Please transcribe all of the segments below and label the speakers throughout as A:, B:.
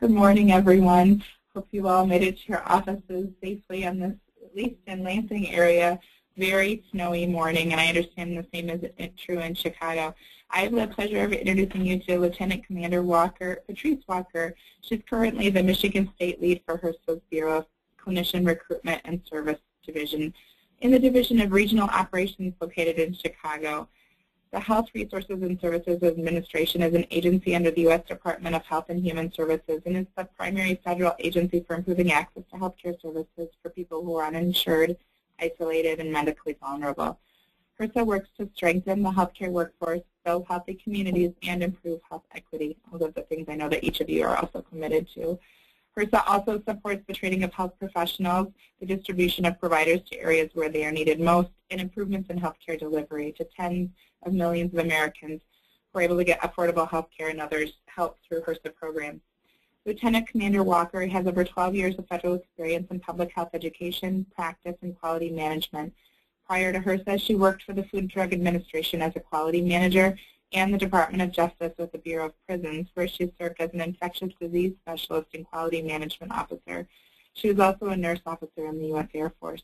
A: Good morning, everyone. Hope you all made it to your offices safely on this, at least in Lansing area, very snowy morning, and I understand the same is true in Chicago. I have the pleasure of introducing you to Lieutenant Commander Walker, Patrice Walker. She's currently the Michigan State Lead for HRSA's Bureau Clinician Recruitment and Service Division in the Division of Regional Operations located in Chicago. The Health Resources and Services Administration is an agency under the U.S. Department of Health and Human Services and is the primary federal agency for improving access to health care services for people who are uninsured, isolated, and medically vulnerable. HRSA works to strengthen the healthcare workforce, build healthy communities, and improve health equity. All of the things I know that each of you are also committed to. HRSA also supports the training of health professionals, the distribution of providers to areas where they are needed most, and improvements in healthcare delivery to tens of millions of Americans who are able to get affordable health care and others help through HRSA programs. Lieutenant Commander Walker has over 12 years of federal experience in public health education, practice, and quality management. Prior to HRSA, she worked for the Food and Drug Administration as a quality manager and the Department of Justice with the Bureau of Prisons, where she served as an infectious disease specialist and quality management officer. She was also a nurse officer in the U.S. Air Force.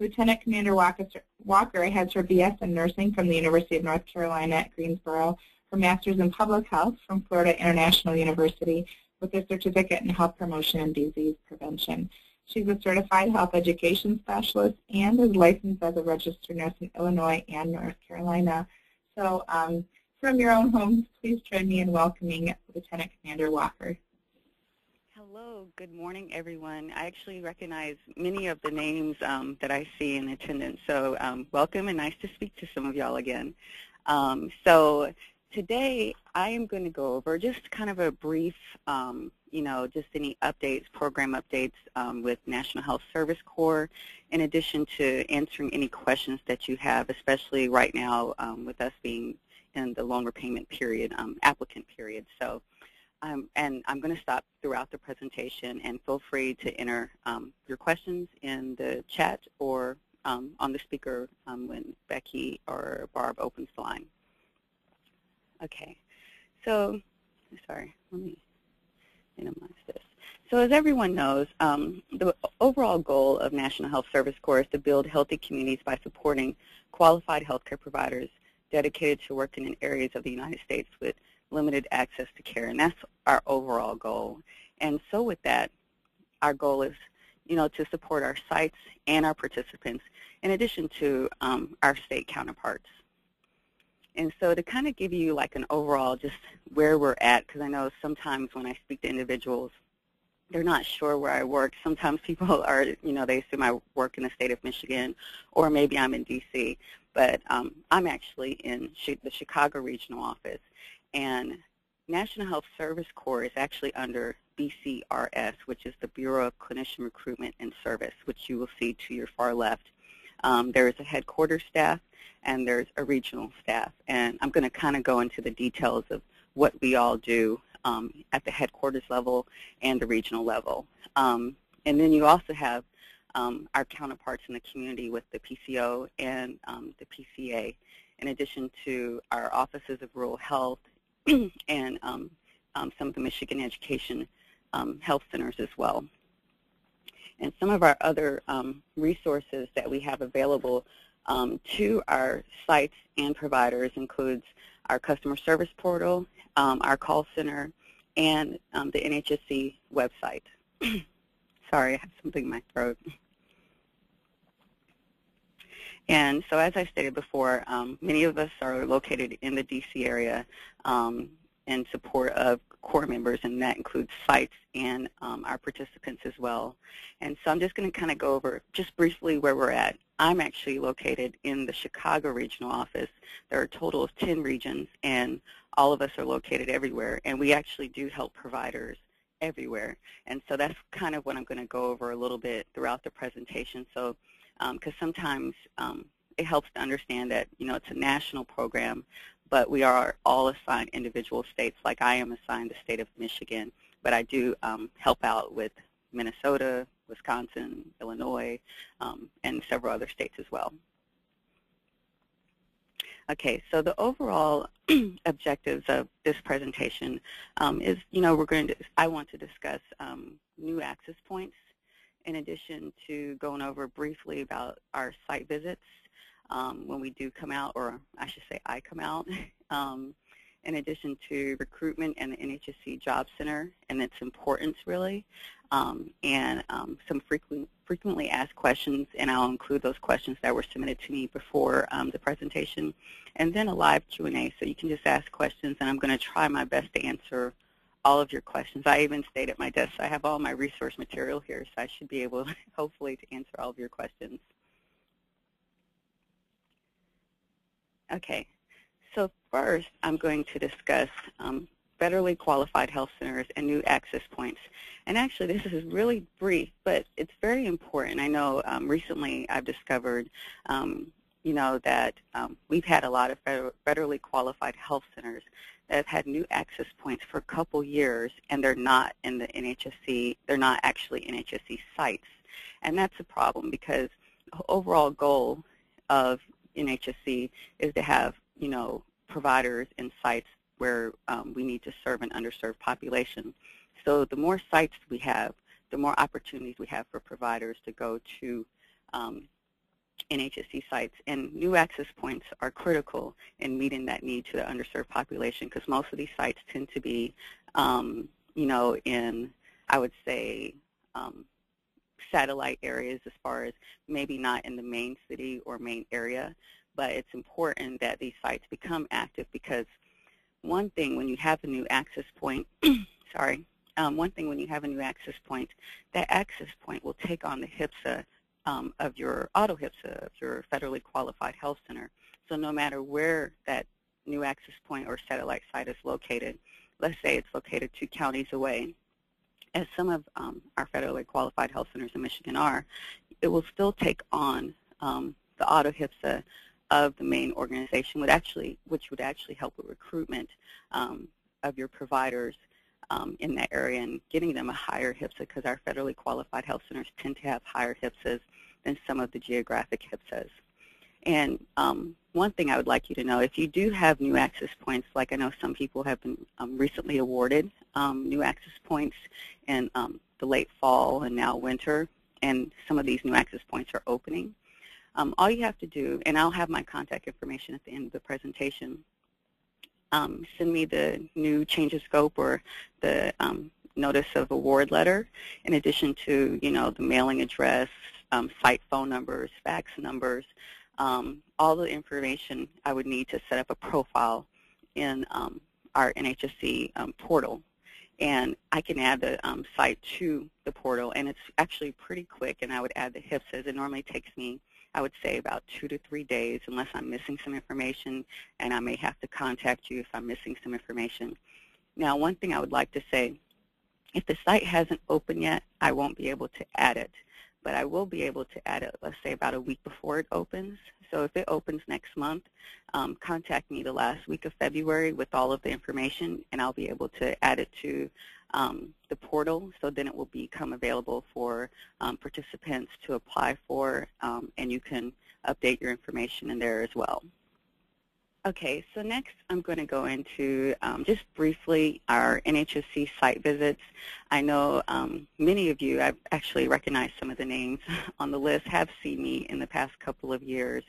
A: Lieutenant Commander Walker has her BS in nursing from the University of North Carolina at Greensboro, her master's in public health from Florida International University with a certificate in health promotion and disease prevention. She's a certified health education specialist and is licensed as a registered nurse in Illinois and North Carolina. So um, from your own homes, please join me in welcoming Lieutenant Commander Walker.
B: Hello, good morning, everyone. I actually recognize many of the names um, that I see in attendance, so um, welcome and nice to speak to some of y'all again. Um, so today I am going to go over just kind of a brief, um, you know, just any updates, program updates um, with National Health Service Corps, in addition to answering any questions that you have, especially right now um, with us being in the loan repayment period, applicant period. So um, and I'm going to stop throughout the presentation and feel free to enter um, your questions in the chat or um, on the speaker um, when Becky or Barb opens the line. Okay, so sorry, let me minimize this. So as everyone knows, um, the overall goal of National Health Service Corps is to build healthy communities by supporting qualified healthcare providers dedicated to working in areas of the United States with limited access to care, and that's our overall goal. And so with that, our goal is, you know, to support our sites and our participants, in addition to um, our state counterparts. And so to kind of give you like an overall just where we're at, because I know sometimes when I speak to individuals, they're not sure where I work. Sometimes people are, you know, they assume I work in the state of Michigan, or maybe I'm in D.C. But um, I'm actually in the Chicago regional office, and National Health Service Corps is actually under BCRS, which is the Bureau of Clinician Recruitment and Service, which you will see to your far left. Um, there is a headquarters staff and there's a regional staff. And I'm going to kind of go into the details of what we all do um, at the headquarters level and the regional level. Um, and then you also have um, our counterparts in the community with the PCO and um, the PCA, in addition to our offices of rural health and um, um, some of the Michigan Education um, Health Centers as well. And some of our other um, resources that we have available to our sites and providers includes our customer service portal, our call center, and the NHSC website. Sorry, I have something in my throat. And so as I stated before, um, many of us are located in the D.C. area um, in support of Corps members, and that includes sites and um, our participants as well. And so I'm just going to kind of go over just briefly where we're at. I'm actually located in the Chicago regional office. There are a total of 10 regions, and all of us are located everywhere, and we actually do help providers everywhere. And so that's kind of what I'm going to go over a little bit throughout the presentation. So because um, sometimes um, it helps to understand that you know it's a national program, but we are all assigned individual states. Like I am assigned the state of Michigan, but I do um, help out with Minnesota, Wisconsin, Illinois, um, and several other states as well. Okay, so the overall objectives of this presentation um, is, you know, we're going to, I want to discuss um, new access points in addition to going over briefly about our site visits um, when we do come out, or I should say I come out, um, in addition to recruitment and the NHSC Job Center and its importance really, um, and um, some frequent, frequently asked questions, and I'll include those questions that were submitted to me before um, the presentation, and then a live Q&A, so you can just ask questions, and I'm going to try my best to answer all of your questions. I even stayed at my desk. I have all my resource material here, so I should be able, hopefully, to answer all of your questions. Okay, so first I'm going to discuss um, federally qualified health centers and new access points. And actually this is really brief, but it's very important. I know um, recently I've discovered um, you know, that um, we've had a lot of federally qualified health centers that have had new access points for a couple years, and they're not in the NHSC, they're not actually NHSC sites. And that's a problem because the overall goal of NHSC is to have, you know, providers in sites where um, we need to serve an underserved population. So the more sites we have, the more opportunities we have for providers to go to um, NHSC sites. And new access points are critical in meeting that need to the underserved population because most of these sites tend to be, um, you know, in, I would say, um, satellite areas as far as maybe not in the main city or main area, but it's important that these sites become active because one thing when you have a new access point, sorry, um, one thing when you have a new access point, that access point will take on the HPSA um, of your auto HPSA, of your federally qualified health center. So no matter where that new access point or satellite site is located, let's say it's located two counties away, as some of um, our federally qualified health centers in Michigan are, it will still take on um, the auto HPSA of the main organization, would actually, which would actually help with recruitment um, of your providers um, in that area and getting them a higher HPSA because our federally qualified health centers tend to have higher HPSAs than some of the geographic HPSAs. And um, one thing I would like you to know, if you do have new access points, like I know some people have been um, recently awarded um, new access points in um, the late fall and now winter, and some of these new access points are opening, um, all you have to do, and I'll have my contact information at the end of the presentation, um, send me the new change of scope or the notice of award letter, in addition to, you know, the mailing address, site phone numbers, fax numbers, um, all the information I would need to set up a profile in um, our NHSC um, portal. And I can add the um, site to the portal, and it's actually pretty quick, and I would add the HPSAs. It normally takes me, I would say, about two to three days, unless I'm missing some information, and I may have to contact you if I'm missing some information. Now, one thing I would like to say, if the site hasn't opened yet, I won't be able to add it but I will be able to add it, let's say, about a week before it opens. So if it opens next month, um, contact me the last week of February with all of the information, and I'll be able to add it to um, the portal, so then it will become available for um, participants to apply for, um, and you can update your information in there as well. Okay, so next I'm going to go into um, just briefly our NHSC site visits. I know um, many of you, I've actually recognized some of the names on the list, have seen me in the past couple of years.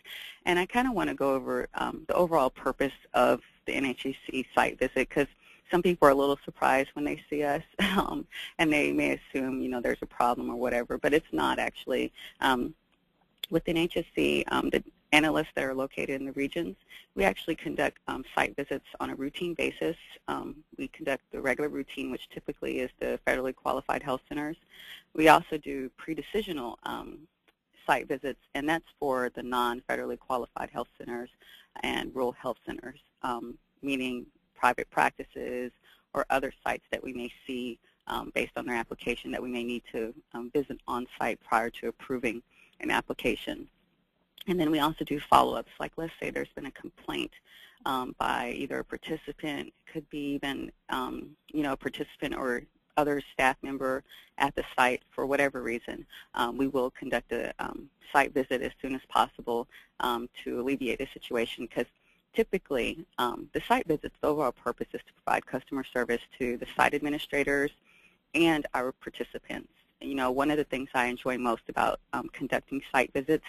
B: And I kind of want to go over um, the overall purpose of the NHSC site visit because some people are a little surprised when they see us um, and they may assume, you know, there's a problem or whatever, but it's not actually. Um, with NHSC, um, the analysts that are located in the regions. We actually conduct um, site visits on a routine basis. Um, we conduct the regular routine, which typically is the federally qualified health centers. We also do pre-decisional um, site visits, and that's for the non-federally qualified health centers and rural health centers, um, meaning private practices or other sites that we may see um, based on their application that we may need to um, visit on-site prior to approving an application. And then we also do follow-ups, like let's say there's been a complaint um, by either a participant, could be even, um, you know, a participant or other staff member at the site for whatever reason. Um, we will conduct a um, site visit as soon as possible um, to alleviate the situation because typically, um, the site visits, overall purpose is to provide customer service to the site administrators and our participants. You know, one of the things I enjoy most about conducting site visits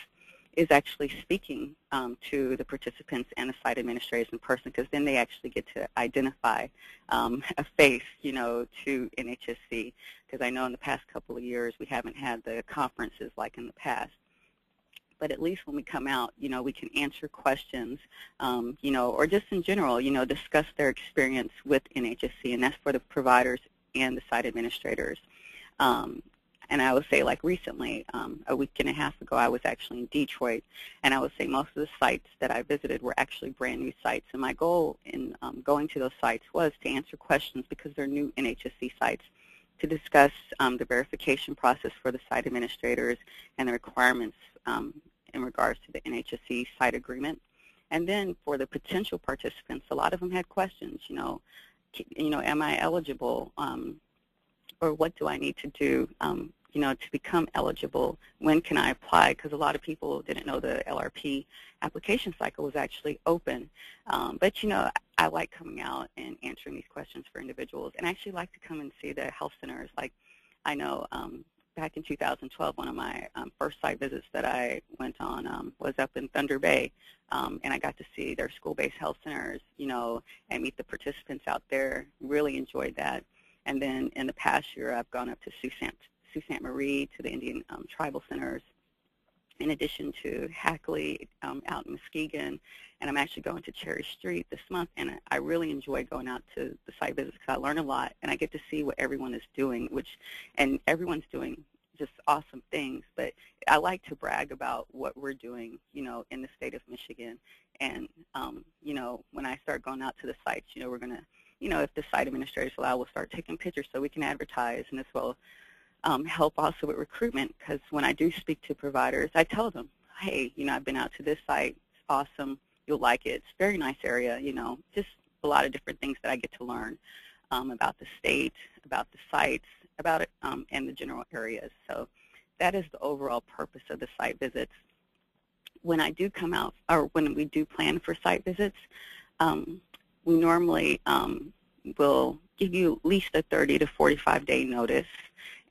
B: is actually speaking um, to the participants and the site administrators in person because then they actually get to identify um, a face, you know, to NHSC because I know in the past couple of years we haven't had the conferences like in the past. But at least when we come out, you know, we can answer questions, um, you know, or just in general, you know, discuss their experience with NHSC, and that's for the providers and the site administrators. Um, and I would say like recently, um, a week and a half ago, I was actually in Detroit, and I would say most of the sites that I visited were actually brand new sites. And my goal in um, going to those sites was to answer questions because they're new NHSC sites, to discuss um, the verification process for the site administrators and the requirements um, in regards to the NHSC site agreement. And then for the potential participants, a lot of them had questions, you know, you know, am I eligible? Um, or what do I need to do, um, you know, to become eligible? When can I apply? Because a lot of people didn't know the LRP application cycle was actually open. Um, but, you know, I like coming out and answering these questions for individuals, and I actually like to come and see the health centers. Like, I know um, back in 2012, one of my um, first site visits that I went on um, was up in Thunder Bay, um, and I got to see their school-based health centers, you know, and meet the participants out there. Really enjoyed that. And then in the past year, I've gone up to Sault Ste. Sault Ste. Marie to the Indian um, tribal centers, in addition to Hackley um, out in Muskegon. And I'm actually going to Cherry Street this month, and I really enjoy going out to the site visits because I learn a lot, and I get to see what everyone is doing, which, and everyone's doing just awesome things. But I like to brag about what we're doing, you know, in the state of Michigan. And, um, you know, when I start going out to the sites, you know, we're going to you know, if the site administrators allow, we'll start taking pictures so we can advertise and as well um, help also with recruitment because when I do speak to providers, I tell them, hey, you know, I've been out to this site. It's awesome. You'll like it. It's a very nice area, you know, just a lot of different things that I get to learn um, about the state, about the sites, about it, um, and the general areas. So that is the overall purpose of the site visits. When I do come out, or when we do plan for site visits, um, we normally um, will give you at least a 30 to 45 day notice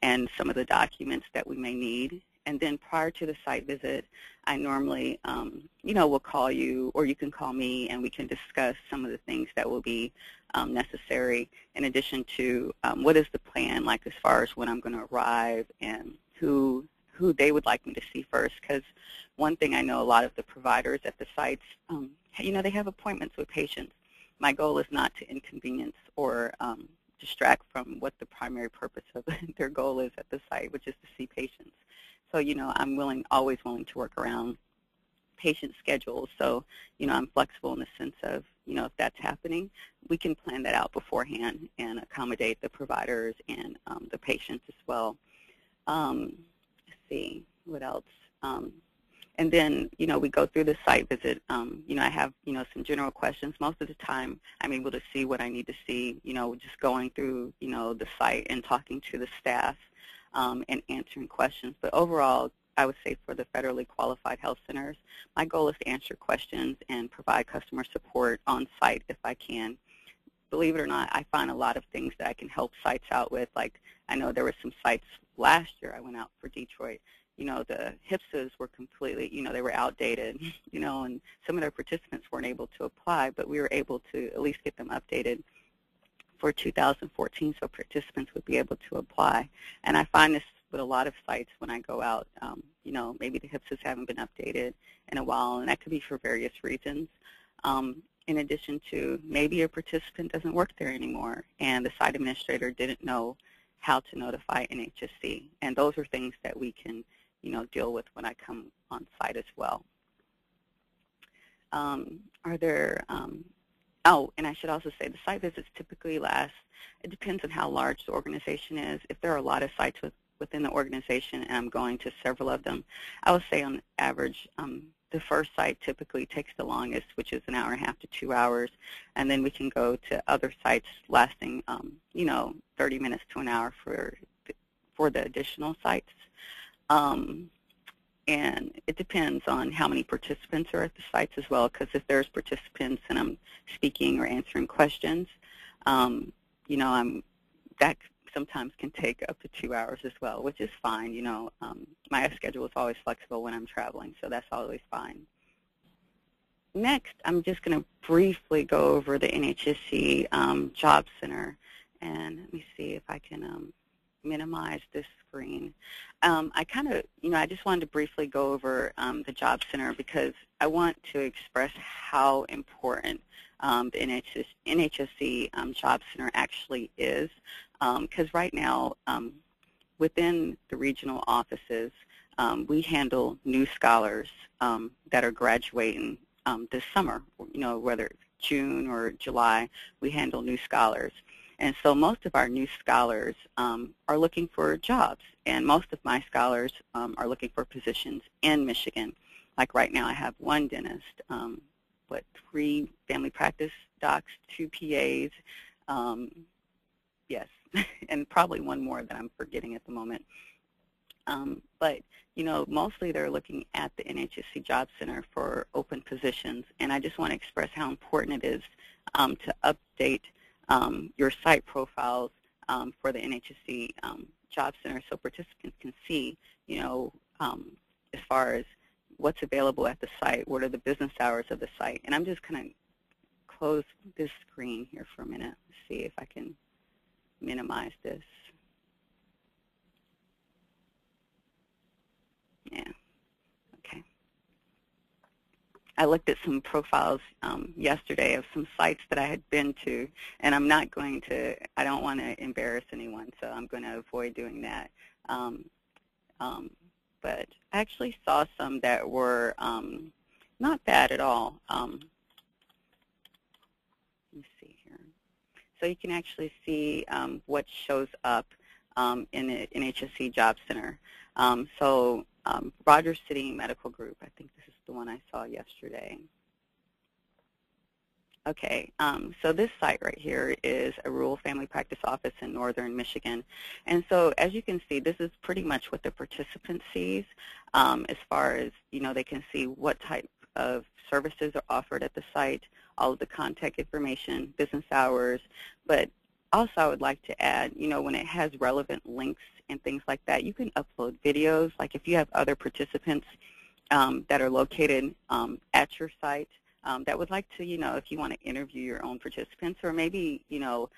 B: and some of the documents that we may need. And then prior to the site visit, I normally, um, you know, will call you or you can call me and we can discuss some of the things that will be um, necessary in addition to um, what is the plan like as far as when I'm going to arrive and who who they would like me to see first because one thing I know a lot of the providers at the sites, um, you know, they have appointments with patients my goal is not to inconvenience or um, distract from what the primary purpose of their goal is at the site, which is to see patients. So, you know, I'm willing, always willing to work around patient schedules. So, you know, I'm flexible in the sense of, you know, if that's happening, we can plan that out beforehand and accommodate the providers and um, the patients as well. Um, let's see, what else? Um, and then, you know, we go through the site visit. Um, you know, I have, you know, some general questions. Most of the time, I'm able to see what I need to see, you know, just going through, you know, the site and talking to the staff um, and answering questions. But overall, I would say for the federally qualified health centers, my goal is to answer questions and provide customer support on site if I can. Believe it or not, I find a lot of things that I can help sites out with. Like I know there were some sites last year I went out for Detroit you know, the HPSAs were completely, you know, they were outdated, you know, and some of their participants weren't able to apply, but we were able to at least get them updated for 2014 so participants would be able to apply. And I find this with a lot of sites when I go out, um, you know, maybe the HPSAs haven't been updated in a while, and that could be for various reasons. Um, in addition to maybe a participant doesn't work there anymore, and the site administrator didn't know how to notify NHSC. And those are things that we can you know, deal with when I come on site as well. Um, are there, um, oh, and I should also say the site visits typically last, it depends on how large the organization is. If there are a lot of sites with, within the organization and I'm going to several of them, I would say on average um, the first site typically takes the longest, which is an hour and a half to two hours, and then we can go to other sites lasting, um, you know, 30 minutes to an hour for, for the additional sites. Um, and it depends on how many participants are at the sites as well, because if there's participants and I'm speaking or answering questions, um, you know, I'm that sometimes can take up to two hours as well, which is fine. You know, um, my schedule is always flexible when I'm traveling, so that's always fine. Next, I'm just going to briefly go over the NHSC um, Job Center, and let me see if I can um, minimize this screen. Um, I kind of, you know, I just wanted to briefly go over um, the Job Center because I want to express how important um, the NHS, NHSC um, Job Center actually is. Because um, right now, um, within the regional offices, we handle new scholars that are graduating this summer, you know, whether June or July, we handle new scholars. And so most of our new scholars um, are looking for jobs, and most of my scholars um, are looking for positions in Michigan. Like right now, I have one dentist, um, what, three family practice docs, two PAs, um, yes, and probably one more that I'm forgetting at the moment. Um, but, you know, mostly they're looking at the NHSC Job Center for open positions, and I just want to express how important it is um, to update um, your site profiles um, for the NHSC um, Job Center so participants can see, you know, um, as far as what's available at the site, what are the business hours of the site. And I'm just going to close this screen here for a minute, see if I can minimize this. Yeah. I looked at some profiles um, yesterday of some sites that I had been to, and I'm not going to, I don't want to embarrass anyone, so I'm going to avoid doing that. Um, um, but I actually saw some that were um, not bad at all. Um, let me see here. So you can actually see um, what shows up in the NHSC Job Center. so Rogers City Medical Group, I think this is the one I saw yesterday. Okay, um, so this site right here is a rural family practice office in northern Michigan. And so as you can see, this is pretty much what the participant sees um, as far as, you know, they can see what type of services are offered at the site, all of the contact information, business hours. But also I would like to add, you know, when it has relevant links and things like that, you can upload videos. Like if you have other participants um, that are located um, at your site um, that would like to, you know, if you want to interview your own participants or maybe, you know,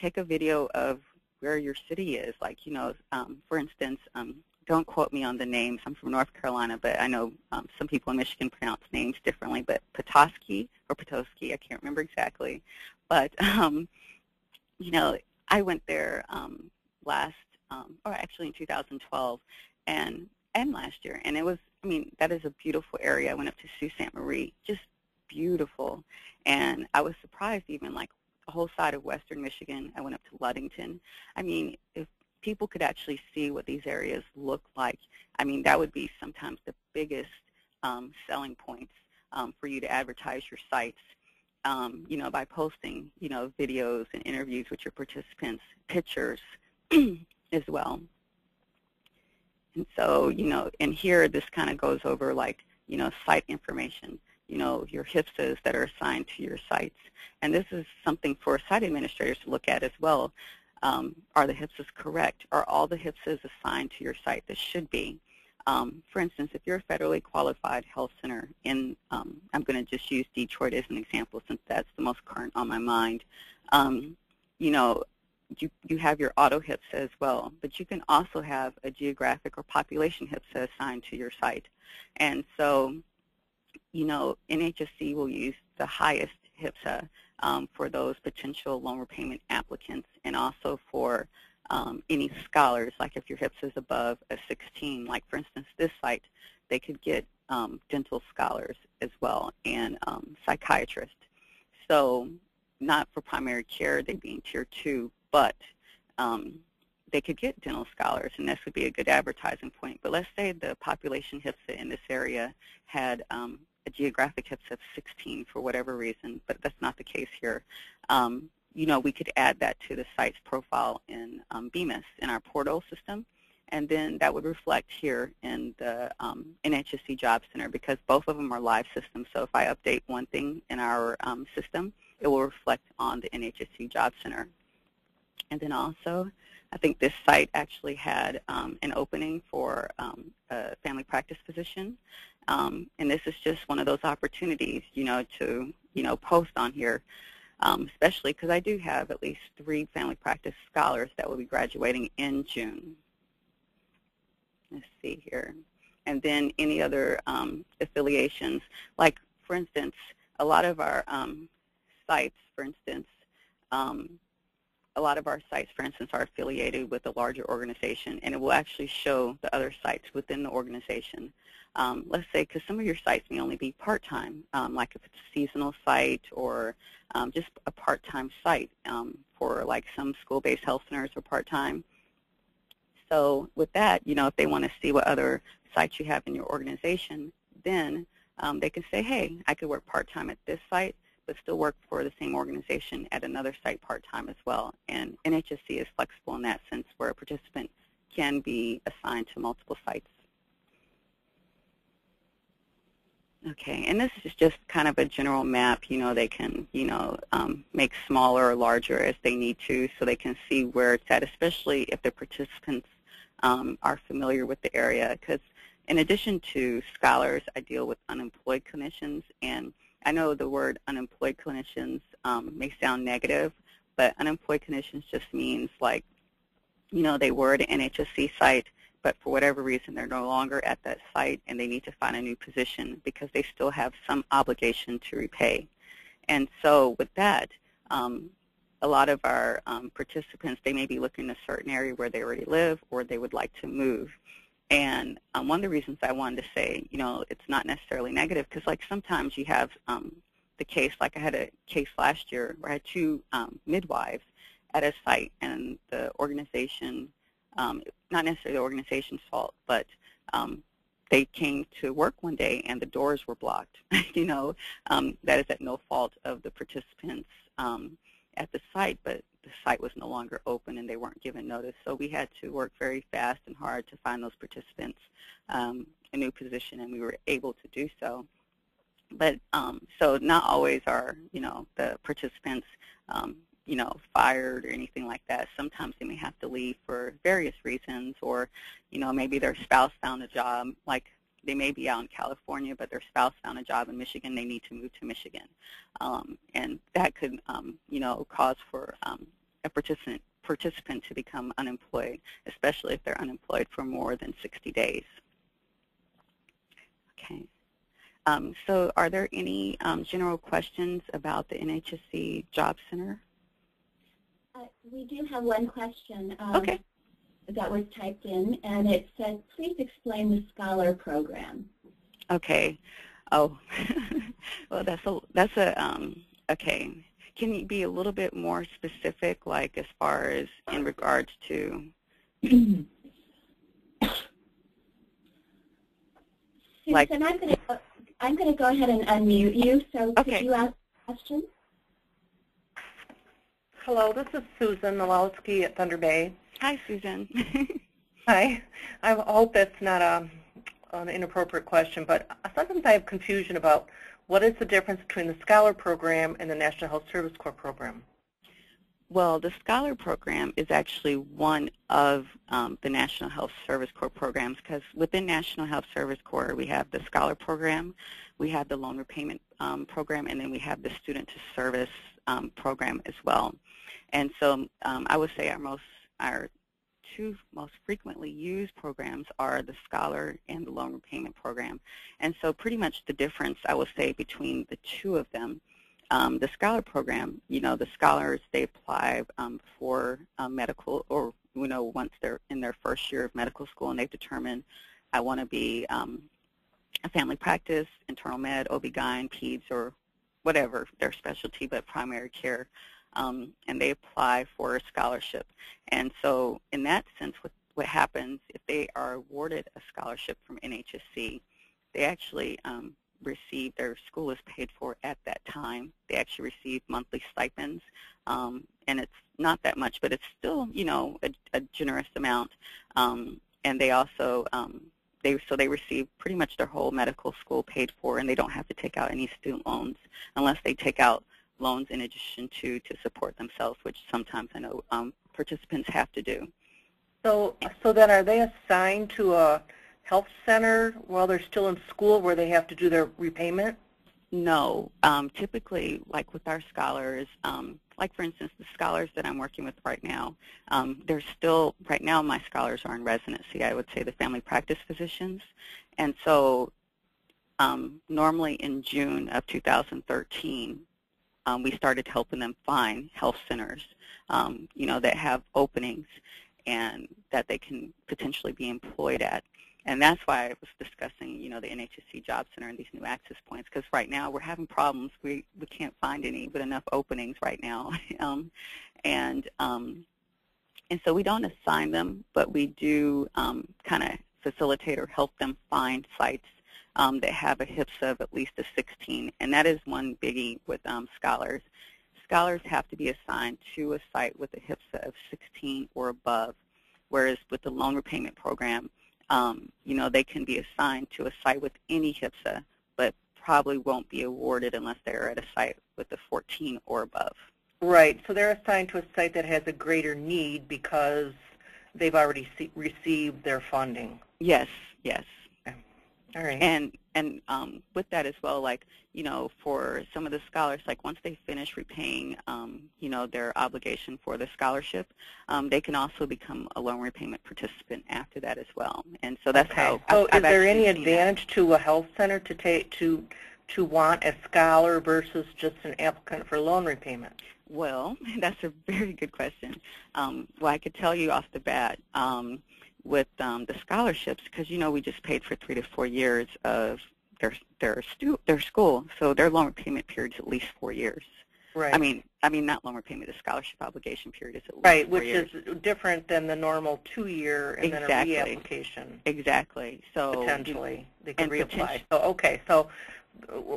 B: take a video of where your city is. Like, you know, um, for instance, um, don't quote me on the names. I'm from North Carolina, but I know um, some people in Michigan pronounce names differently. But Petoskey or Petoskey, I can't remember exactly. But, um, you know, I went there um, last, um, or actually in 2012, and and last year, and it was I mean, that is a beautiful area. I went up to Sault Ste. Marie, just beautiful. And I was surprised even, like, the whole side of western Michigan. I went up to Ludington. I mean, if people could actually see what these areas look like, I mean, that would be sometimes the biggest um, selling points um, for you to advertise your sites, um, you know, by posting, you know, videos and interviews with your participants, pictures as well. And so, you know, and here this kind of goes over like, you know, site information, you know, your HPSAs that are assigned to your sites. And this is something for site administrators to look at as well. Um, are the HPSAs correct? Are all the HPSAs assigned to your site? This should be. Um, for instance, if you're a federally qualified health center in, um, I'm going to just use Detroit as an example since that's the most current on my mind. Um, you know, you, you have your auto HPSA as well, but you can also have a geographic or population HPSA assigned to your site. And so, you know, NHSC will use the highest HPSA um, for those potential loan repayment applicants and also for um, any scholars, like if your HPSA is above a 16, like for instance this site, they could get um, dental scholars as well and um, psychiatrists. So not for primary care, they'd be in tier two, but um, they could get dental scholars, and this would be a good advertising point. But let's say the population HPSA in this area had um, a geographic HPSA of 16 for whatever reason, but that's not the case here. Um, you know, we could add that to the site's profile in um, BEMIS in our portal system. and then that would reflect here in the um, NHSC Job Center because both of them are live systems. So if I update one thing in our um, system, it will reflect on the NHSC Job Center. And then also, I think this site actually had um, an opening for um, a family practice position. Um, and this is just one of those opportunities, you know, to, you know, post on here, um, especially because I do have at least three family practice scholars that will be graduating in June. Let's see here. And then any other um, affiliations, like, for instance, a lot of our um, sites, for instance, um, a lot of our sites, for instance, are affiliated with a larger organization, and it will actually show the other sites within the organization. Um, let's say, because some of your sites may only be part-time, um, like if it's a seasonal site or um, just a part-time site um, for like some school-based health centers or part-time. So with that, you know, if they want to see what other sites you have in your organization, then um, they can say, hey, I could work part-time at this site, but still work for the same organization at another site part-time as well. And NHSC is flexible in that sense where a participant can be assigned to multiple sites. Okay, and this is just kind of a general map. You know, they can, you know, um, make smaller or larger as they need to so they can see where it's at, especially if the participants um, are familiar with the area. Because in addition to scholars, I deal with unemployed clinicians, and I know the word unemployed clinicians um, may sound negative, but unemployed clinicians just means like, you know, they were at an NHSC site, but for whatever reason they're no longer at that site and they need to find a new position because they still have some obligation to repay. And so with that, um, a lot of our um, participants, they may be looking in a certain area where they already live or they would like to move. And um, one of the reasons I wanted to say, you know, it's not necessarily negative because, like, sometimes you have um, the case, like I had a case last year where I had two um, midwives at a site, and the organization, um, not necessarily the organization's fault, but um, they came to work one day and the doors were blocked. you know, um, that is at no fault of the participants um, at the site, but the site was no longer open and they weren't given notice. So we had to work very fast and hard to find those participants um, a new position, and we were able to do so. But um, so not always are you know the participants um, you know fired or anything like that. Sometimes they may have to leave for various reasons, or you know maybe their spouse found a job like they may be out in California, but their spouse found a job in Michigan. They need to move to Michigan, um, and that could, um, you know, cause for um, a participant participant to become unemployed, especially if they're unemployed for more than 60 days. Okay. Um, so are there any um, general questions about the NHSC Job Center?
C: Uh, we do have one question.
B: Um, okay
C: that was typed in, and it says, please explain the Scholar program.
B: Okay. Oh, well, that's a, that's a, um, okay. Can you be a little bit more specific, like as far as in regards to?
C: Susan, I'm going to I'm going to go ahead and unmute you. So
B: okay.
C: could you ask a question?
D: Hello, this is Susan Nalowski at Thunder Bay.
B: Hi, Susan.
D: Hi. I hope that's not a, an inappropriate question, but sometimes I have confusion about what is the difference between the Scholar Program and the National Health Service Corps program?
B: Well, the Scholar Program is actually one of um, the National Health Service Corps programs because within National Health Service Corps we have the Scholar Program, we have the Loan Repayment um, Program, and then we have the Student to Service um, Program as well. And so um, I would say our most our two most frequently used programs are the Scholar and the Loan Repayment Program. And so pretty much the difference, I would say, between the two of them, um, the Scholar Program, you know, the scholars, they apply um, for um, medical or, you know, once they're in their first year of medical school and they've determined, I want to be um, a family practice, internal med, OB-GYN, peds, or whatever their specialty, but primary care um, and they apply for a scholarship. And so in that sense, what, what happens if they are awarded a scholarship from NHSC, they actually um, receive, their school is paid for at that time. They actually receive monthly stipends, um, and it's not that much, but it's still, you know, a, a generous amount. Um, and they also um, they so they receive pretty much their whole medical school paid for, and they don't have to take out any student loans unless they take out loans in addition to to support themselves, which sometimes I know um, participants have to do.
D: So, so then are they assigned to a health center while they're still in school where they have to do their repayment?
B: No. Um, typically, like with our scholars, um, like for instance, the scholars that I'm working with right now, um, they're still, right now my scholars are in residency, I would say the family practice physicians. And so um, normally in June of 2013, um, we started helping them find health centers, um, you know, that have openings and that they can potentially be employed at. And that's why I was discussing, you know, the NHSC Job Center and these new access points, because right now we're having problems. We we can't find any with enough openings right now, um, and um, and so we don't assign them, but we do um, kind of facilitate or help them find sites um, that have a HPSA of at least a 16, and that is one biggie with um, scholars. Scholars have to be assigned to a site with a HPSA of 16 or above, whereas with the loan repayment program, um, you know, they can be assigned to a site with any HPSA, but probably won't be awarded unless they're at a site with a 14 or above.
D: Right. So they're assigned to a site that has a greater need because they've already see, received their funding.
B: Yes, yes.
D: All right.
B: And and um, with that as well, like you know, for some of the scholars, like once they finish repaying, um, you know, their obligation for the scholarship, um, they can also become a loan repayment participant after that as well. And so that's
D: okay.
B: how.
D: So
B: I've,
D: is there any
B: that.
D: advantage to a health center to take to to want a scholar versus just an applicant for loan repayment?
B: Well, that's a very good question. Um, well, I could tell you off the bat. Um, with um, the scholarships because you know we just paid for three to four years of their their stu- their school, so their loan repayment period is at least four years.
D: Right.
B: I mean, I mean not loan repayment. The scholarship obligation period is at least
D: right, which
B: years.
D: is different than the normal two-year and
B: Exactly.
D: then a reapplication.
B: Exactly. So
D: potentially they can reapply. So okay, so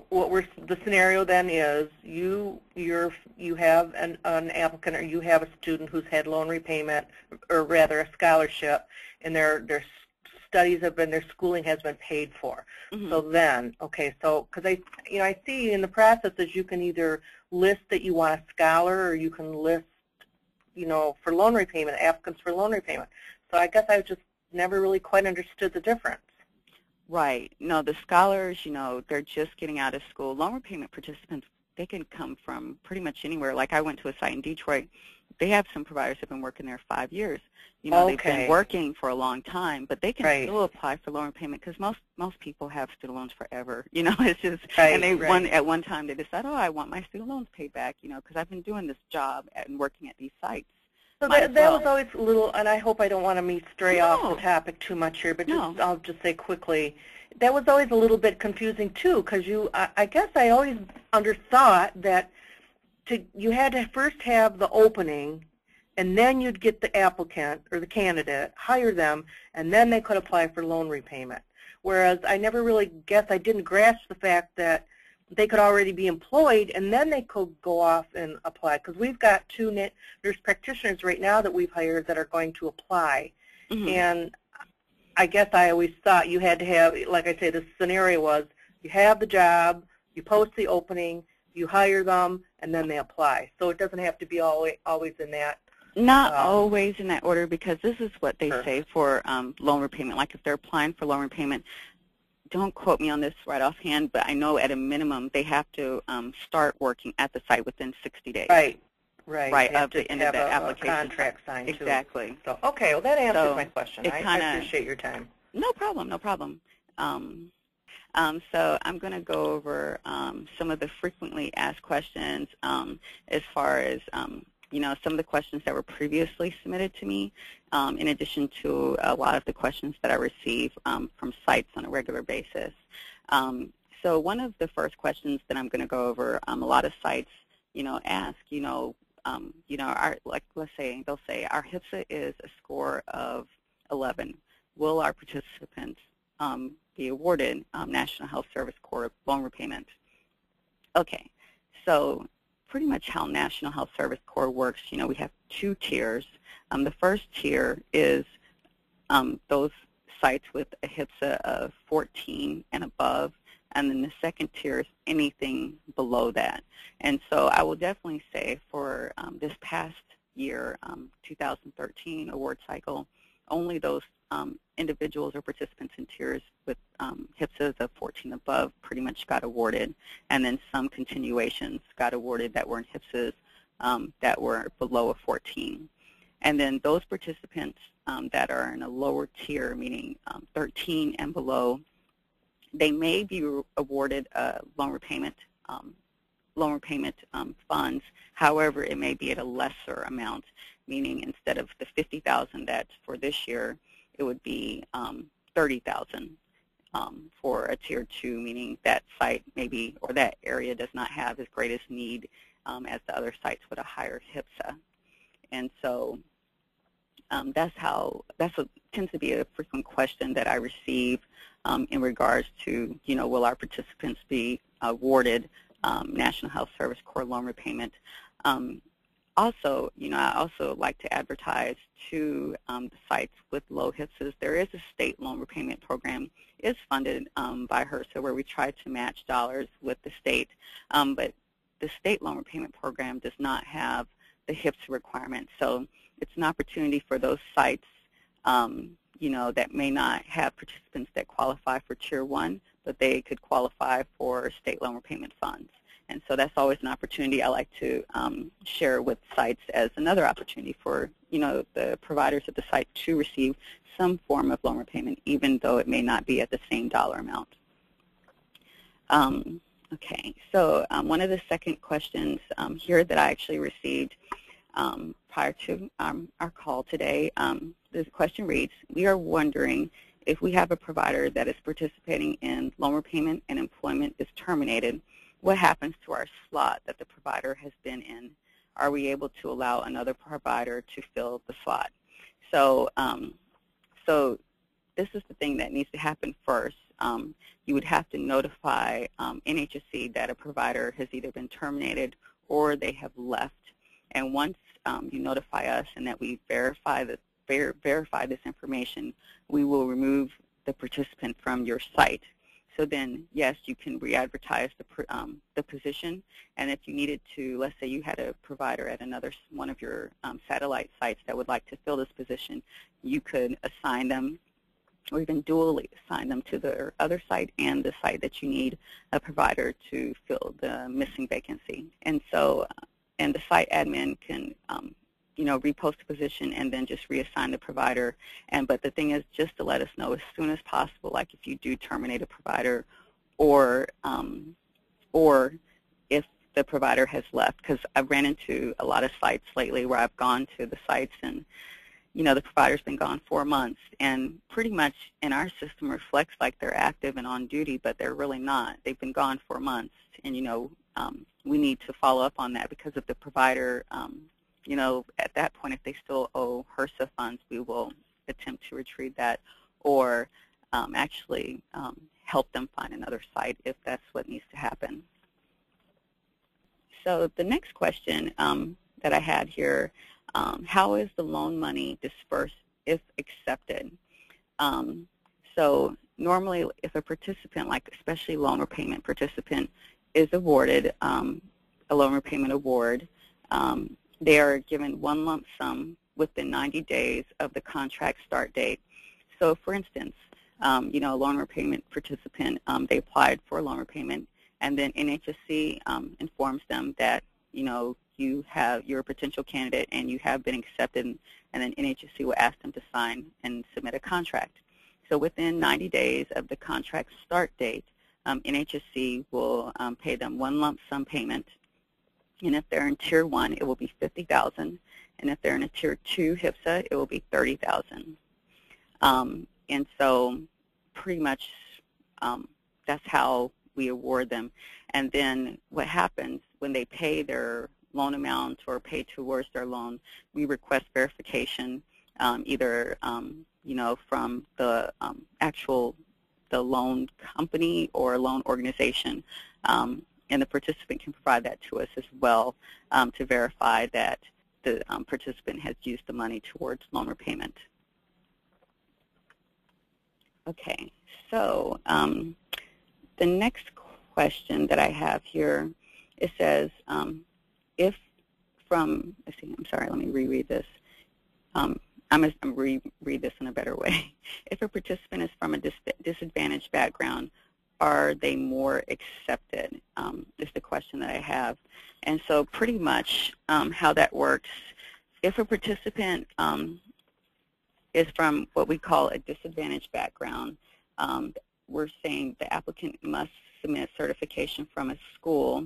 D: what we're the scenario then is you you're you have an, an applicant or you have a student who's had loan repayment or rather a scholarship and their their studies have been their schooling has been paid for.
B: Mhm.
D: So then, okay, so because I you know I see in the processes you can either list that you want a scholar or you can list you know for loan repayment applicants for loan repayment. So I guess I just never really quite understood the difference.
B: Right. No, the scholars, you know, they're just getting out of school. Loan repayment participants, they can come from pretty much anywhere. Like I went to a site in Detroit. They have some providers that have been working there five years. You know, they've been working for a long time, but they can
D: Right.
B: still apply for loan repayment because most most people have student loans forever. You know, it's just
D: Right,
B: and they
D: right.
B: one at one time they decide, oh, I want my student loans paid back. You know, because I've been doing this job and working at these sites.
D: So that, that
B: well.
D: was always a little, and I hope I don't want to me stray off the topic too much here, but just I'll just say quickly, that was always a little bit confusing too, because you, I, I guess I always underthought that to you had to first have the opening, and then you'd get the applicant or the candidate, hire them, and then they could apply for loan repayment. Whereas I never really guess I didn't grasp the fact that they could already be employed and then they could go off and apply because we've got two nurse practitioners right now that we've hired that are going to apply
B: Mhm.
D: and I guess I always thought you had to have like I say the scenario was you have the job you post the opening you hire them and then they apply so it doesn't have to be always always in that
B: Not
D: Um,
B: always in that order because this is what they
D: Sure.
B: say for um, loan repayment. Like if they're applying for loan repayment, don't quote me on this right offhand, but I know at a minimum they have to um, start working at the site within 60 days.
D: right right
B: Right, of the end of that
D: a- a
B: application.
D: contract signed.
B: Exactly.
D: so okay well that answers
B: So
D: my question I, I
B: kinda-
D: appreciate your time
B: No problem, no problem. Um, um, so I'm going to go over um, some of the frequently asked questions um, as far as, um, you know, some of the questions that were previously submitted to me, um, in addition to a lot of the questions that I receive um, from sites on a regular basis. Um, so one of the first questions that I'm going to go over, um, a lot of sites, you know, ask, you know, um, you know, our, like let's say they'll say our HPSA is a score of 11 will our participants um, be awarded National Health Service Corps loan repayment? Okay, so pretty much how National Health Service Corps works, you know, we have two tiers. Um, the first tier is um, those sites with a HPSA of 14 and above, and then the second tier is anything below that. And so I will definitely say for um, this past year, um, 2013 award cycle, only those um, individuals or participants in tiers with um, HPSAs of 14 above pretty much got awarded, and then some continuations got awarded that were in HPSAs um, that were below a 14. And then those participants um, that are in a lower tier, meaning um, 13 and below, they may be awarded a loan repayment um, loan repayment um, funds. However, it may be at a lesser amount, meaning instead of the 50,000 that's for this year, it would be um, 30,000 um, for a tier two, meaning that site maybe or that area does not have as great as need um, as the other sites with a higher HPSA. And so um, that's how that's a, tends to be a frequent question that I receive um, in regards to you know will our participants be awarded um, National Health Service Corps loan repayment. Also, you know, I also like to advertise to um, sites with low HPSAs. There is a state loan repayment program. It's funded um, by HRSA where we try to match dollars with the state. Um, but the state loan repayment program does not have the HPSA requirement. So it's an opportunity for those sites, um, you know, that may not have participants that qualify for Tier 1, but they could qualify for state loan repayment funds. And so that's always an opportunity I like to um, share with sites as another opportunity for, you know, the providers at the site to receive some form of loan repayment, even though it may not be at the same dollar amount. Um, okay, so um, one of the second questions um, here that I actually received um, prior to um, our call today, this question reads, we are wondering if we have a provider that is participating in loan repayment and employment is terminated, what happens to our slot that the provider has been in? Are we able to allow another provider to fill the slot? So, um, so this is the thing that needs to happen first. Um, you would have to notify um, NHSC that a provider has either been terminated or they have left. And once um, you notify us and that we verify that ver verify this information, we will remove the participant from your site. So then, yes, you can re-advertise the, um, the position, and if you needed to, let's say you had a provider at another one of your um, satellite sites that would like to fill this position, you could assign them or even dually assign them to the other site and the site that you need a provider to fill the missing vacancy. And so, uh, and the site admin can um, you know, repost a position and then just reassign the provider. And but the thing is, just to let us know as soon as possible, like if you do terminate a provider, or um, or if the provider has left, because I've ran into a lot of sites lately where I've gone to the sites and you know the provider's been gone four months, and pretty much in our system reflects like they're active and on duty, but they're really not. They've been gone for months, and you know um, we need to follow up on that because if the provider um, you know, at that point, if they still owe HRSA funds, we will attempt to retrieve that or um, actually um, help them find another site if that's what needs to happen. So the next question um, that I had here, um, how is the loan money dispersed if accepted? Um, so normally if a participant, like especially loan repayment participant, is awarded um, a loan repayment award, they are given one lump sum within 90 days of the contract start date. So for instance, um, you know, a loan repayment participant, um, they applied for a loan repayment, and then NHSC um, informs them that, you know, you have, you're a potential candidate and you have been accepted, and then NHSC will ask them to sign and submit a contract. So within 90 days of the contract start date, um, NHSC will um, pay them one lump sum payment and if they're in Tier 1, it will be 50000 And if they're in a Tier 2 HPSA, it will be 30000 um, And so pretty much um, that's how we award them. And then what happens when they pay their loan amount or pay towards their loan, we request verification um, either um, you know from the um, actual the loan company or loan organization. And the participant can provide that to us as well um, to verify that the um, participant has used the money towards loan repayment. Okay, so um, the next question that I have here, it says, um, if from, see, I'm sorry, let me reread this. Um, I'm going to reread this in a better way. If a participant is from a dis disadvantaged background, are they more accepted, um, is the question that I have. And so pretty much um, how that works, if a participant um, is from what we call a disadvantaged background, um, we're saying the applicant must submit certification from a school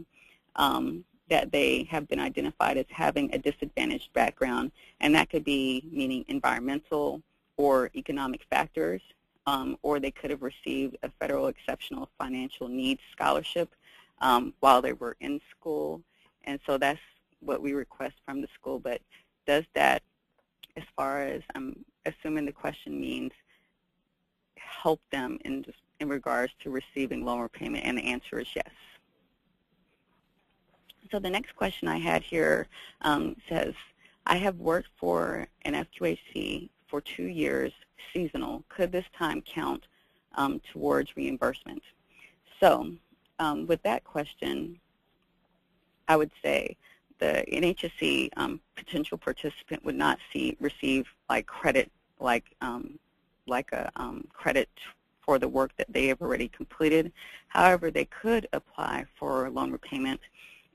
B: um, that they have been identified as having a disadvantaged background, and that could be meaning environmental or economic factors, um, or they could have received a federal exceptional financial needs scholarship um, while they were in school, and so that's what we request from the school. But does that, as far as I'm assuming the question means, help them in in regards to receiving loan repayment? And the answer is yes. So the next question I had here um, says, I have worked for an FQHC for two years, seasonal. Could this time count um, towards reimbursement? So um, with that question, I would say the NHSC um, potential participant would not see receive like credit like um, like a um, credit for the work that they have already completed. However, they could apply for loan repayment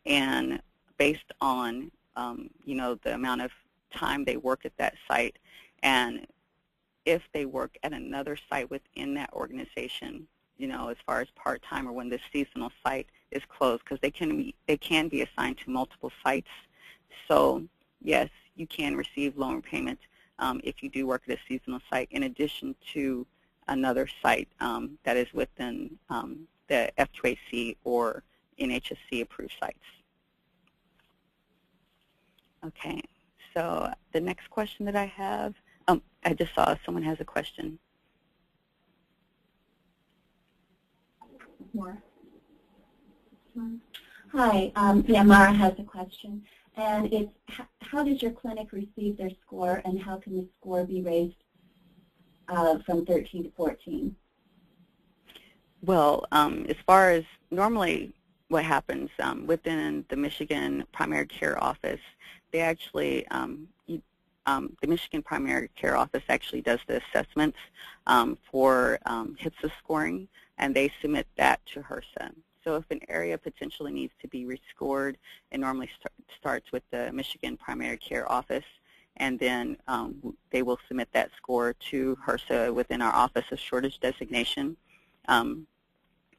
B: and based on um, you know the amount of time they work at that site and if they work at another site within that organization, you know, as far as part-time or when this seasonal site is closed, because they can be they can be assigned to multiple sites. So yes, you can receive loan repayment um, if you do work at a seasonal site, in addition to another site um, that is within um, the FQHC or NHSC approved sites. Okay, so the next question that I have, um, I just saw someone has a question.
C: More. Hi, um, yeah, Mara has a question. And it's how does your clinic receive their score and how can the score be raised uh, from 13 to 14?
B: Well, um, as far as normally what happens um, within the Michigan Primary Care Office, they actually, um, you, um, the Michigan Primary Care Office actually does the assessments um, for um, scoring, and they submit that to HRSA. So if an area potentially needs to be rescored, it normally start, starts with the Michigan Primary Care Office, and then um, they will submit that score to HRSA within our Office of Shortage Designation. Um,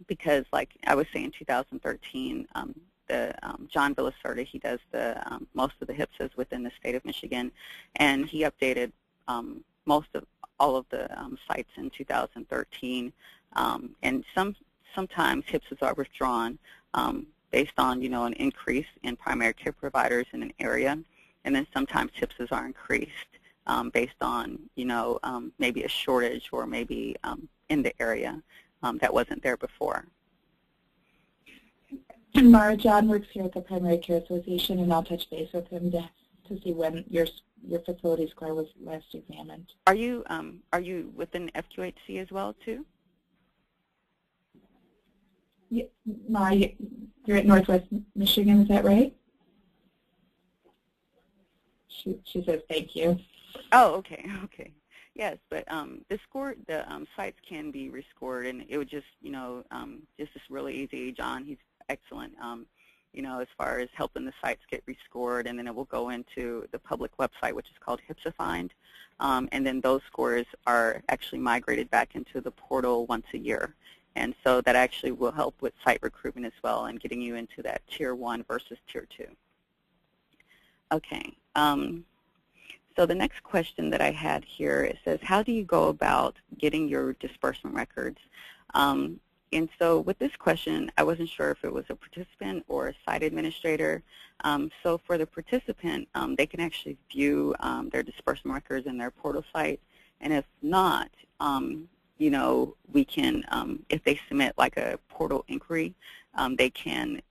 B: because, like I was saying, 2013, um, the um, John Villacerta, he does the um, most of the HPSAs within the state of Michigan, and he updated um, most of all of the um, sites in 2013. Um, and some sometimes HPSAs are withdrawn um, based on you know an increase in primary care providers in an area, and then sometimes HPSAs are increased based on you know maybe a shortage or maybe in the area that wasn't there before.
A: Mara John works here at the Primary Care Association, and I'll touch base with him to, to see when your your facility score was last examined.
B: Are you um, are you within FQHC as well too?
A: Yeah, Mara, you're at Northwest Michigan, is that right? She she says thank you.
B: Oh, okay, okay. Yes, but um, the score, the um, sites can be rescored, and it would just, you know, um, just is really easy. John, he's excellent, um, you know, as far as helping the sites get rescored, and then it will go into the public website, which is called HPSA Find, um, and then those scores are actually migrated back into the portal once a year. And so that actually will help with site recruitment as well and getting you into that Tier 1 versus Tier 2. Okay. Um, so the next question that I had here, it says, how do you go about getting your disbursement records? Um, and so with this question, I wasn't sure if it was a participant or a site administrator. Um, so for the participant, um, they can actually view um, their disbursement records in their portal site. And if not, um, you know, we can, um, if they submit like a portal inquiry, um, they can,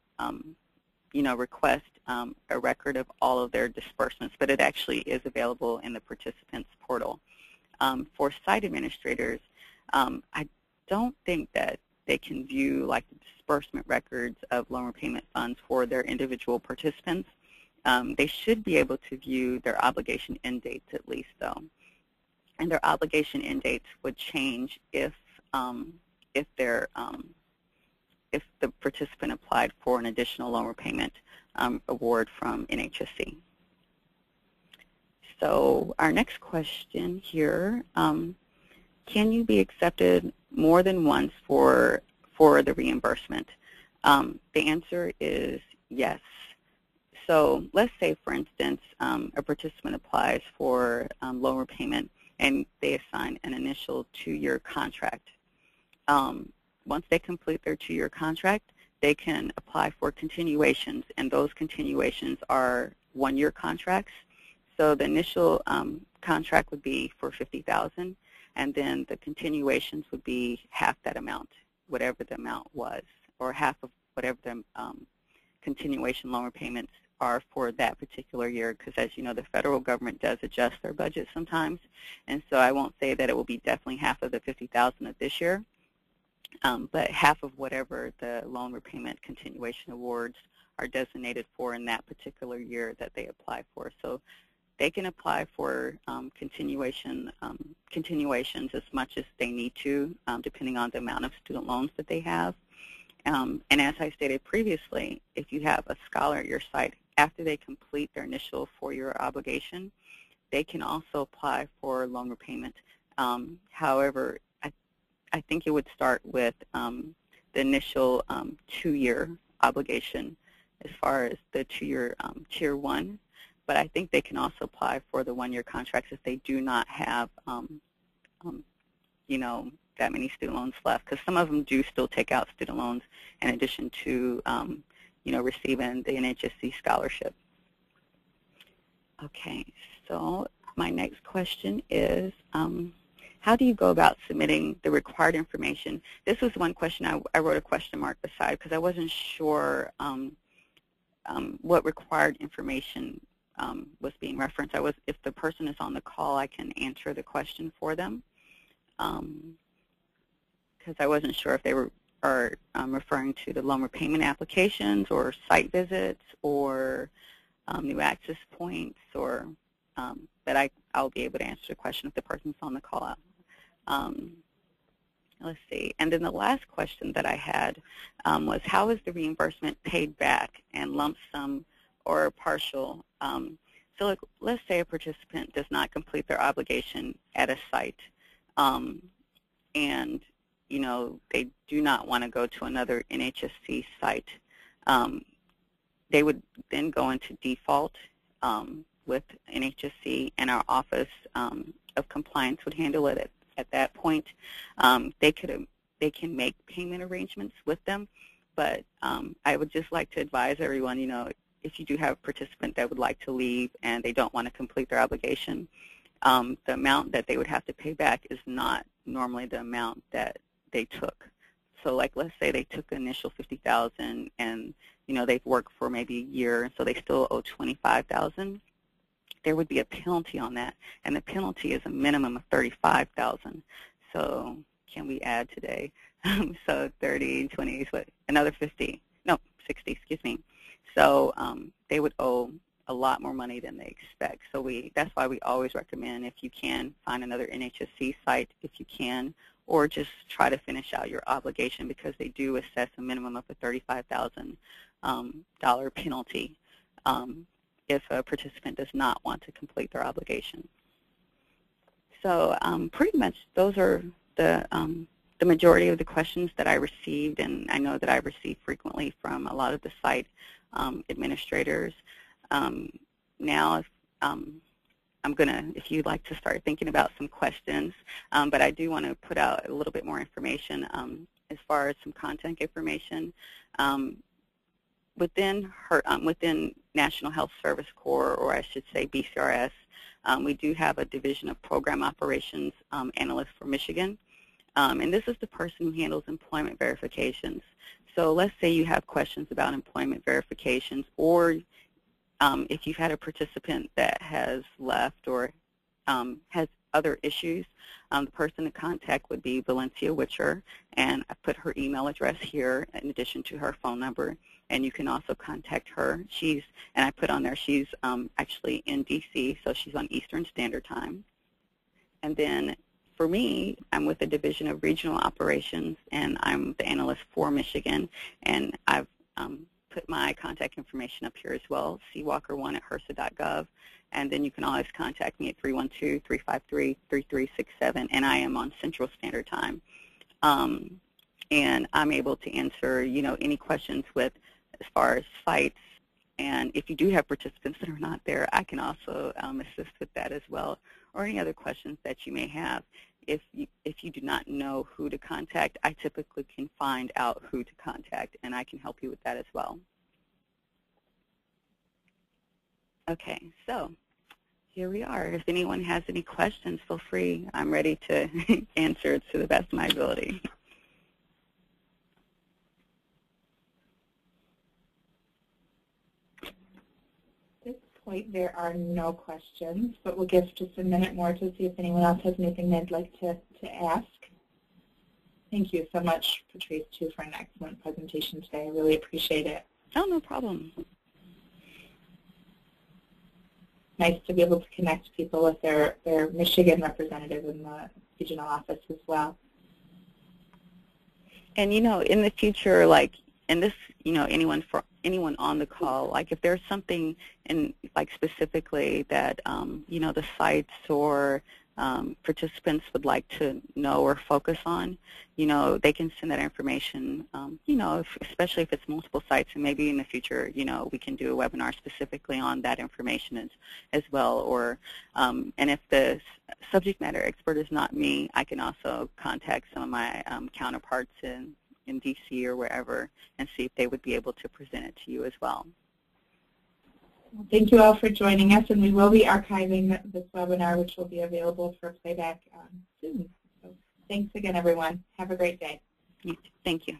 B: you know, request a record of all of their disbursements. But it actually is available in the participant's portal. for site administrators, I don't think that they can view like the disbursement records of loan repayment funds for their individual participants. Um, they should be able to view their obligation end dates at least, though. And their obligation end dates would change if um, if their um, if the participant applied for an additional loan repayment um, award from NHSC. So our next question here, um, can you be accepted more than once for, for the reimbursement? Um, the answer is yes. So let's say, for instance, um, a participant applies for um, loan repayment and they assign an initial two-year contract. Um, once they complete their two-year contract, they can apply for continuations, and those continuations are one-year contracts. So the initial um, contract would be for 50000 and then the continuations would be half that amount, whatever the amount was, or half of whatever the um, continuation loan repayments are for that particular year because as you know the federal government does adjust their budget sometimes and so I won't say that it will be definitely half of the 50,000 of this year um, but half of whatever the loan repayment continuation awards are designated for in that particular year that they apply for. So they can apply for um, continuation um, continuations as much as they need to, um, depending on the amount of student loans that they have. Um, and as I stated previously, if you have a scholar at your site, after they complete their initial four-year obligation, they can also apply for loan repayment. Um, however, I think it would start with um, the initial two-year obligation as far as the two-year tier one, but I think they can also apply for the one-year contracts if they do not have, um, um, you know, that many student loans left, because some of them do still take out student loans in addition to, um, you know, receiving the NHSC scholarship. Okay, so my next question is, um, how do you go about submitting the required information? This was one question I, I wrote a question mark beside because I wasn't sure um, um, what required information um, was being referenced. I was, if the person is on the call, I can answer the question for them because um, I wasn't sure if they were are um, referring to the loan repayment applications or site visits or um, new access points or um, but I, I'll be able to answer the question if the person's on the call. Um, let's see. And then the last question that I had um, was how is the reimbursement paid back and lump sum or partial? Um, so like, let's say a participant does not complete their obligation at a site um, and you know they do not want to go to another NHSC site. Um, they would then go into default um, with NHSC and our Office of Compliance would handle it at at that point, um, they could they can make payment arrangements with them. But um, I would just like to advise everyone, you know, if you do have a participant that would like to leave and they don't want to complete their obligation, um, the amount that they would have to pay back is not normally the amount that they took. So like let's say they took initial 50000 and you know they've worked for maybe a year so they still owe 25000 there would be a penalty on that, and the penalty is a minimum of 35000 So can we add today? so 30, 20, what, another 50, no, 60, excuse me. So um, they would owe a lot more money than they expect. So we that's why we always recommend if you can find another NHSC site if you can, or just try to finish out your obligation because they do assess a minimum of a $35,000 um, penalty um, if a participant does not want to complete their obligation. So um, pretty much those are the, um, the majority of the questions that I received, and I know that I receive frequently from a lot of the site um, administrators. Um, now, if, um, I'm going to, if you'd like to start thinking about some questions, um, but I do want to put out a little bit more information as far as some content information. Um, within her, um, within National Health Service Corps, or I should say BCRS, um, we do have a Division of Program Operations um, Analyst for Michigan. Um, and this is the person who handles employment verifications. So let's say you have questions about employment verifications, or um, if you've had a participant that has left or um, has other issues, um, the person to contact would be Valencia Witcher, and I put her email address here in addition to her phone number, and you can also contact her. She's, and I put on there, she's um, actually in D.C., so she's on Eastern Standard Time. And then for me, I'm with the Division of Regional Operations, and I'm the analyst for Michigan, and I've um, put my contact information up here as well, cwalker1 at hrsa.gov. And then you can always contact me at 312-353-3367, and I am on Central Standard Time. Um, and I'm able to answer, you know, any questions with as far as sites. And if you do have participants that are not there, I can also um, assist with that as well, or any other questions that you may have. If you, if you do not know who to contact, I typically can find out who to contact, and I can help you with that as well. Okay, so here we are. If anyone has any questions, feel free. I'm ready to answer it to the best of my ability.
A: At this point, there are no questions, but we'll give just a minute more to see if anyone else has anything they'd like to, to ask. Thank you so much, Patrice, too, for an excellent presentation today. I really appreciate it.
B: Oh, no problem.
A: Nice to be able to connect people with their, their Michigan representative in the regional office as well.
B: And you know, in the future, like, and this, you know, anyone for anyone on the call, like, if there's something in, like, specifically that, um, you know, the sites or um, participants would like to know or focus on, you know, they can send that information, um, you know, if, especially if it's multiple sites, and maybe in the future, you know, we can do a webinar specifically on that information as, as well. Or, um, and if the subject matter expert is not me, I can also contact some of my um, counterparts in, in DC or wherever and see if they would be able to present it to you as well.
A: Thank you all for joining us, and we will be archiving this webinar, which will be available for playback um, soon. So thanks again, everyone. Have a great day.
B: Thank you.